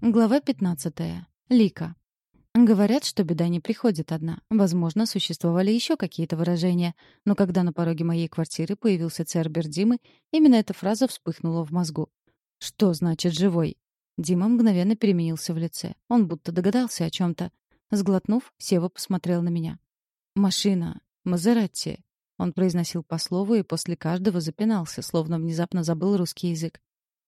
Глава 15. Лика. Говорят, что беда не приходит одна. Возможно, существовали еще какие-то выражения, но когда на пороге моей квартиры появился Цербер Димы, именно эта фраза вспыхнула в мозгу. «Что значит живой?» Дима мгновенно переменился в лице. Он будто догадался о чем-то. Сглотнув, Сева посмотрел на меня. «Машина. Мазератти». Он произносил по слову и после каждого запинался, словно внезапно забыл русский язык.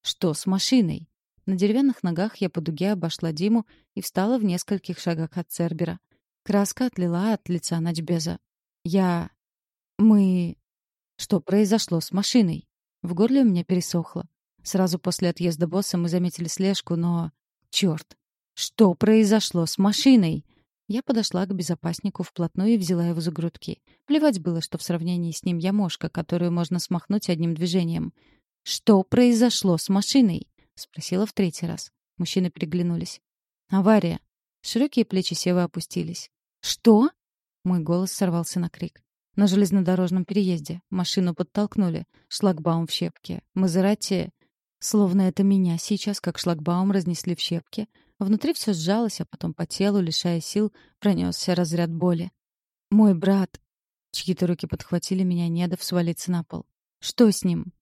«Что с машиной?» На деревянных ногах я по дуге обошла Диму и встала в нескольких шагах от Цербера. Краска отлила от лица Ночбеза. «Я... мы... Что произошло с машиной?» В горле у меня пересохло. Сразу после отъезда босса мы заметили слежку, но... Чёрт! Что произошло с машиной? Я подошла к безопаснику вплотную и взяла его за грудки. Плевать было, что в сравнении с ним я мошка, которую можно смахнуть одним движением. Что произошло с машиной? Спросила в третий раз. Мужчины переглянулись. «Авария». Широкие плечи Севы опустились. «Что?» Мой голос сорвался на крик. На железнодорожном переезде. Машину подтолкнули. Шлагбаум в щепке. Мазерати... Словно это меня сейчас, как шлагбаум, разнесли в щепки. Внутри все сжалось, а потом по телу, лишая сил, пронесся разряд боли. «Мой брат...» Чьи-то руки подхватили меня, не дав свалиться на пол. «Что с ним?»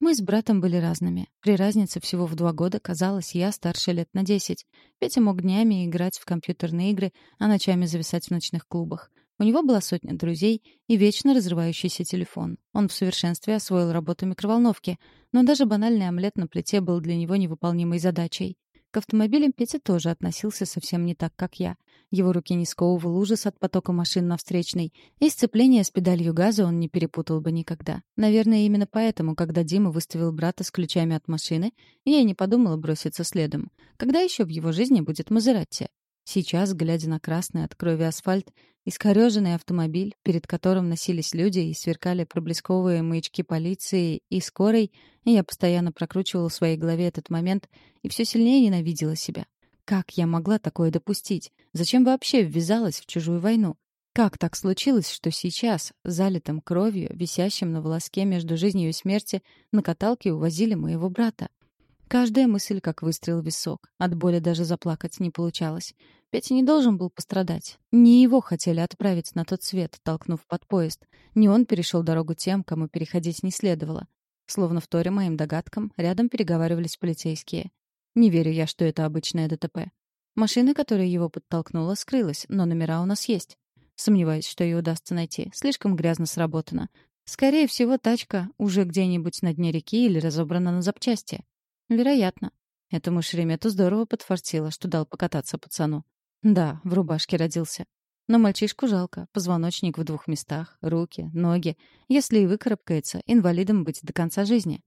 Мы с братом были разными. При разнице всего в два года, казалось, я старше лет на десять. Петя мог днями играть в компьютерные игры, а ночами зависать в ночных клубах. У него была сотня друзей и вечно разрывающийся телефон. Он в совершенстве освоил работу микроволновки, но даже банальный омлет на плите был для него невыполнимой задачей. К автомобилям Петя тоже относился совсем не так, как я. Его руки не сковывал ужас от потока машин на встречной, и сцепление с педалью газа он не перепутал бы никогда. Наверное, именно поэтому, когда Дима выставил брата с ключами от машины, я и не подумала броситься следом. Когда еще в его жизни будет Мазератти? Сейчас, глядя на красный от крови асфальт, искорёженный автомобиль, перед которым носились люди и сверкали проблесковые маячки полиции и скорой, я постоянно прокручивала в своей голове этот момент и все сильнее ненавидела себя. Как я могла такое допустить? Зачем вообще ввязалась в чужую войну? Как так случилось, что сейчас, залитым кровью, висящим на волоске между жизнью и смертью, на каталке увозили моего брата? Каждая мысль как выстрел в висок. От боли даже заплакать не получалось. Петя не должен был пострадать. Не его хотели отправить на тот свет, толкнув под поезд. Не он перешел дорогу тем, кому переходить не следовало. Словно вторя моим догадкам, рядом переговаривались полицейские. Не верю я, что это обычное ДТП. Машина, которая его подтолкнула, скрылась, но номера у нас есть. Сомневаюсь, что ее удастся найти. Слишком грязно сработано. Скорее всего, тачка уже где-нибудь на дне реки или разобрана на запчасти. Вероятно. Этому Шеремету здорово подфартило, что дал покататься пацану. Да, в рубашке родился. Но мальчишку жалко. Позвоночник в двух местах, руки, ноги. Если и выкарабкается, инвалидом быть до конца жизни.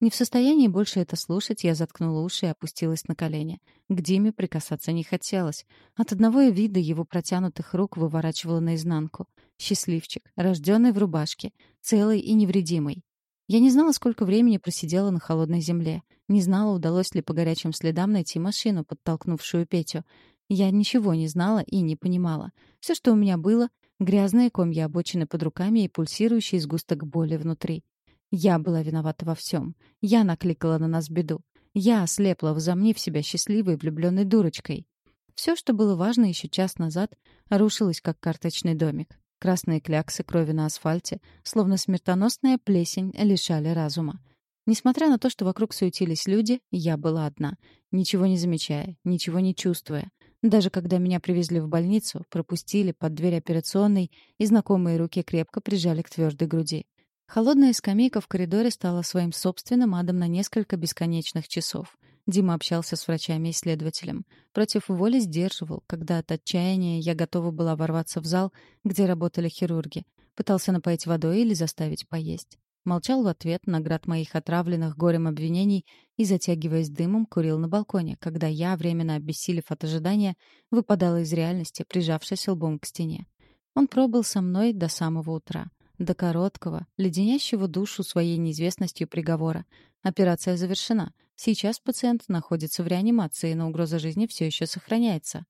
Не в состоянии больше это слушать, я заткнула уши и опустилась на колени. К Диме прикасаться не хотелось. От одного вида его протянутых рук выворачивало наизнанку. Счастливчик, рожденный в рубашке, целый и невредимый. Я не знала, сколько времени просидела на холодной земле. Не знала, удалось ли по горячим следам найти машину, подтолкнувшую Петю. Я ничего не знала и не понимала. Все, что у меня было — грязные комья обочины под руками и пульсирующий сгусток боли внутри. Я была виновата во всем. Я накликала на нас беду. Я ослепла, возомнив себя счастливой, влюбленной дурочкой. Все, что было важно еще час назад, рушилось, как карточный домик. Красные кляксы крови на асфальте, словно смертоносная плесень, лишали разума. Несмотря на то, что вокруг суетились люди, я была одна, ничего не замечая, ничего не чувствуя. Даже когда меня привезли в больницу, пропустили под дверь операционной, и знакомые руки крепко прижали к твердой груди. Холодная скамейка в коридоре стала своим собственным адом на несколько бесконечных часов. Дима общался с врачами и следователем. Против воли сдерживал, когда от отчаяния я готова была ворваться в зал, где работали хирурги. Пытался напоить водой или заставить поесть. Молчал в ответ на град моих отравленных горем обвинений и, затягиваясь дымом, курил на балконе, когда я, временно обессилев от ожидания, выпадала из реальности, прижавшись лбом к стене. Он пробыл со мной до самого утра. До короткого, леденящего душу своей неизвестностью приговора. Операция завершена. Сейчас пациент находится в реанимации, но угроза жизни все еще сохраняется.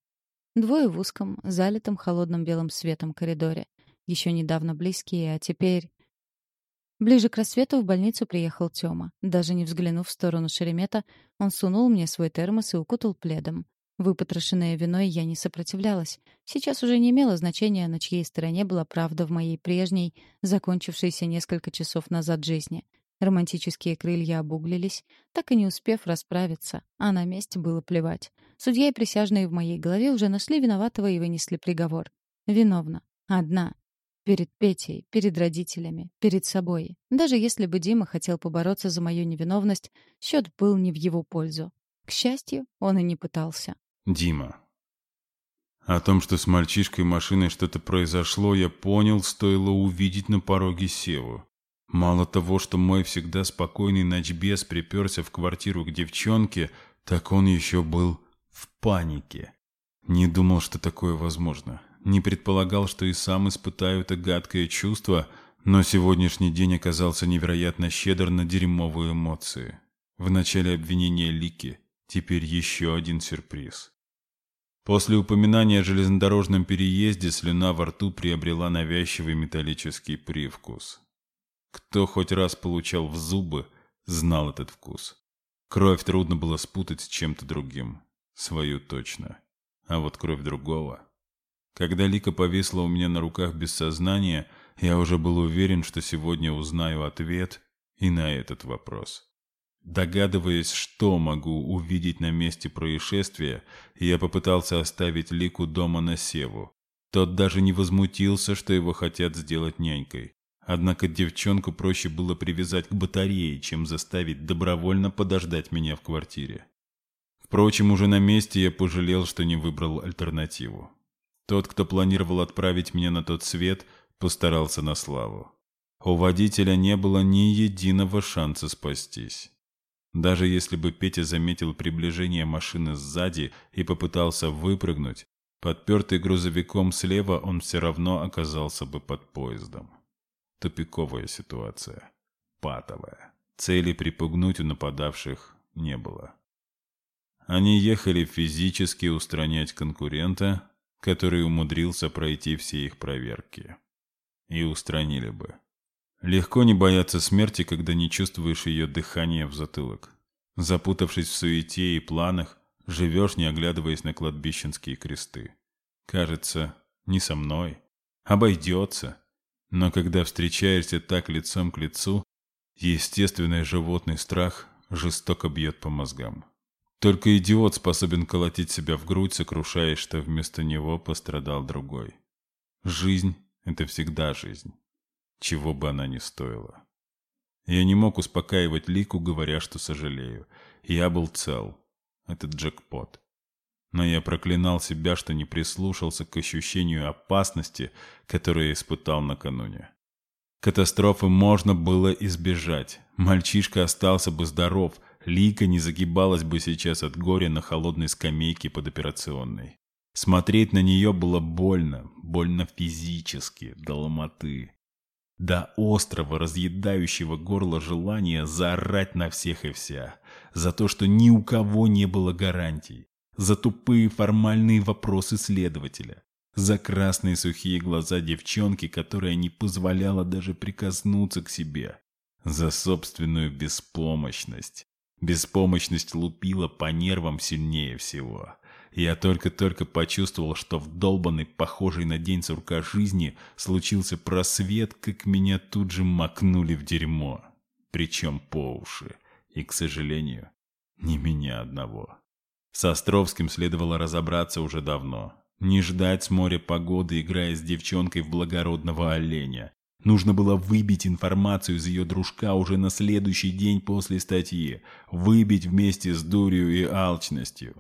Двое в узком, залитом холодным белым светом коридоре. Еще недавно близкие, а теперь... Ближе к рассвету в больницу приехал Тёма. Даже не взглянув в сторону Шеремета, он сунул мне свой термос и укутал пледом. Выпотрошенная виной, я не сопротивлялась. Сейчас уже не имело значения, на чьей стороне была правда в моей прежней, закончившейся несколько часов назад жизни. Романтические крылья обуглились, так и не успев расправиться, а на месте было плевать. Судья и присяжные в моей голове уже нашли виноватого и вынесли приговор. Виновна. Одна. Перед Петей, перед родителями, перед собой. Даже если бы Дима хотел побороться за мою невиновность, счет был не в его пользу. К счастью, он и не пытался. Дима. О том, что с мальчишкой машиной что-то произошло, я понял, стоило увидеть на пороге Севу. Мало того, что мой всегда спокойный ночбес приперся в квартиру к девчонке, так он еще был в панике. Не думал, что такое возможно. Не предполагал, что и сам испытаю это гадкое чувство, но сегодняшний день оказался невероятно щедр на дерьмовые эмоции. В начале обвинения Лики, теперь еще один сюрприз. После упоминания о железнодорожном переезде слюна во рту приобрела навязчивый металлический привкус. Кто хоть раз получал в зубы, знал этот вкус. Кровь трудно было спутать с чем-то другим. Свою точно. А вот кровь другого... Когда Лика повисла у меня на руках без сознания, я уже был уверен, что сегодня узнаю ответ и на этот вопрос. Догадываясь, что могу увидеть на месте происшествия, я попытался оставить Лику дома на Севу. Тот даже не возмутился, что его хотят сделать нянькой. Однако девчонку проще было привязать к батарее, чем заставить добровольно подождать меня в квартире. Впрочем, уже на месте я пожалел, что не выбрал альтернативу. Тот, кто планировал отправить меня на тот свет, постарался на славу. У водителя не было ни единого шанса спастись. Даже если бы Петя заметил приближение машины сзади и попытался выпрыгнуть, подпертый грузовиком слева он все равно оказался бы под поездом. Тупиковая ситуация. Патовая. Цели припугнуть у нападавших не было. Они ехали физически устранять конкурента, который умудрился пройти все их проверки. И устранили бы. Легко не бояться смерти, когда не чувствуешь ее дыхания в затылок. Запутавшись в суете и планах, живешь, не оглядываясь на кладбищенские кресты. Кажется, не со мной. Обойдется. Но когда встречаешься так лицом к лицу, естественный животный страх жестоко бьет по мозгам. Только идиот способен колотить себя в грудь, сокрушаясь, что вместо него пострадал другой. Жизнь — это всегда жизнь, чего бы она ни стоила. Я не мог успокаивать Лику, говоря, что сожалею. Я был цел. Это джекпот но я проклинал себя, что не прислушался к ощущению опасности, которое испытал накануне. Катастрофы можно было избежать. Мальчишка остался бы здоров, Лика не загибалась бы сейчас от горя на холодной скамейке под операционной. Смотреть на нее было больно, больно физически, до ломоты. До острого, разъедающего горло желания заорать на всех и вся. За то, что ни у кого не было гарантий за тупые формальные вопросы следователя, за красные сухие глаза девчонки, которая не позволяла даже прикоснуться к себе, за собственную беспомощность. Беспомощность лупила по нервам сильнее всего. Я только-только почувствовал, что в долбанной, похожей на день сурка жизни, случился просвет, как меня тут же макнули в дерьмо. Причем по уши. И, к сожалению, не меня одного. С Островским следовало разобраться уже давно. Не ждать с моря погоды, играя с девчонкой в благородного оленя. Нужно было выбить информацию из ее дружка уже на следующий день после статьи. Выбить вместе с дурью и алчностью.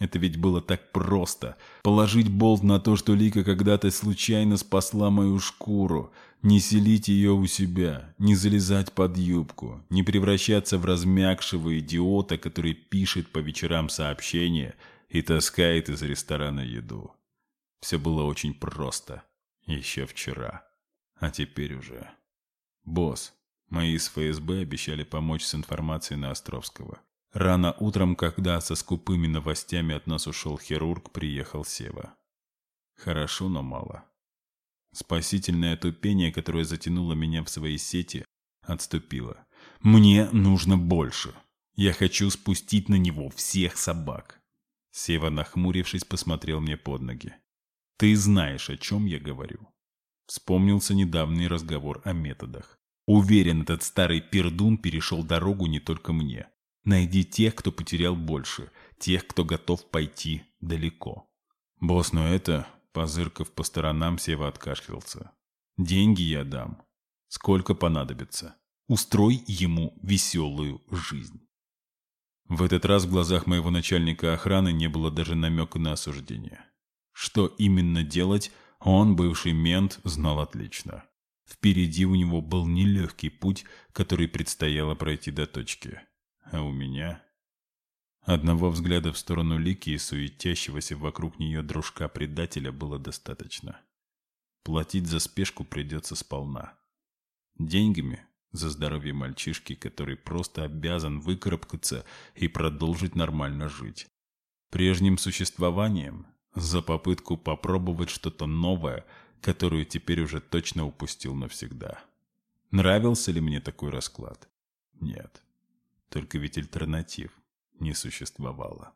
Это ведь было так просто. Положить болт на то, что Лика когда-то случайно спасла мою шкуру. Не селить ее у себя, не залезать под юбку, не превращаться в размягшего идиота, который пишет по вечерам сообщения и таскает из ресторана еду. Все было очень просто. Еще вчера. А теперь уже. Босс, мои из ФСБ обещали помочь с информацией на Островского. Рано утром, когда со скупыми новостями от нас ушел хирург, приехал Сева. Хорошо, но мало. Спасительное тупение, которое затянуло меня в свои сети, Отступила. «Мне нужно больше. Я хочу спустить на него всех собак». Сева, нахмурившись, посмотрел мне под ноги. «Ты знаешь, о чем я говорю». Вспомнился недавний разговор о методах. Уверен, этот старый пердун перешел дорогу не только мне. Найди тех, кто потерял больше, тех, кто готов пойти далеко. Босс, но это, позыркав по сторонам, Сева откашлялся. Деньги я дам. Сколько понадобится. Устрой ему веселую жизнь. В этот раз в глазах моего начальника охраны не было даже намека на осуждение. Что именно делать, он, бывший мент, знал отлично. Впереди у него был нелегкий путь, который предстояло пройти до точки. А у меня... Одного взгляда в сторону Лики и суетящегося вокруг нее дружка-предателя было достаточно. Платить за спешку придется сполна. Деньгами за здоровье мальчишки, который просто обязан выкарабкаться и продолжить нормально жить. Прежним существованием за попытку попробовать что-то новое, которую теперь уже точно упустил навсегда. Нравился ли мне такой расклад? Нет. Только ведь альтернатив не существовало.